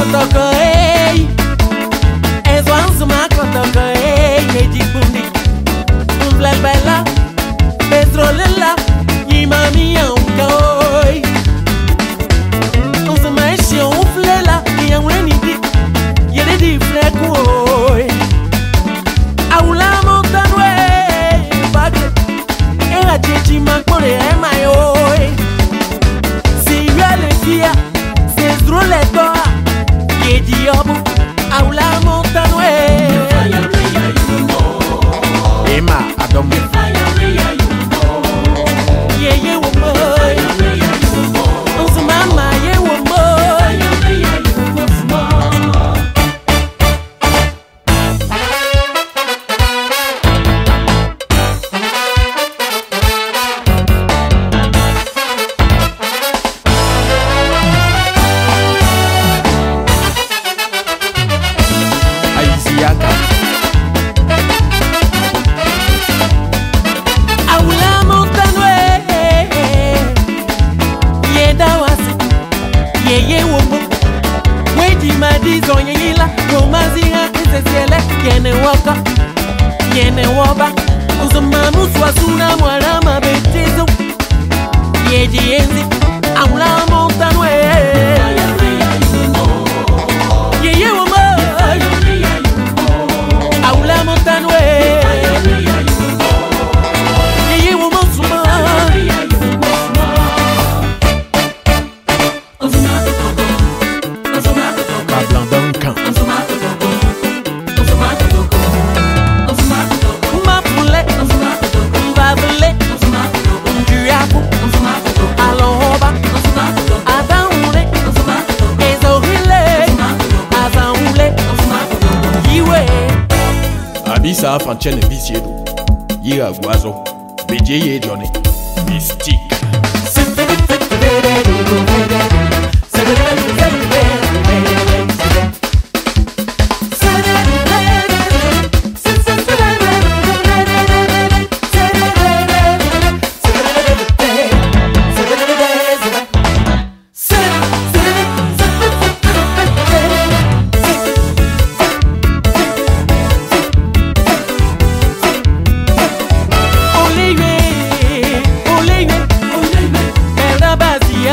eu toco, ei paradiso nyeyila komazinga ezesiele yene woka yene woba uzuma muswasuna mwana mabe sa fanchene bisi edu yira guazo beje ye mystique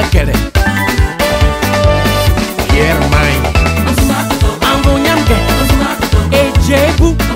I get it. Hiermai. Angunhamke. Ejebu.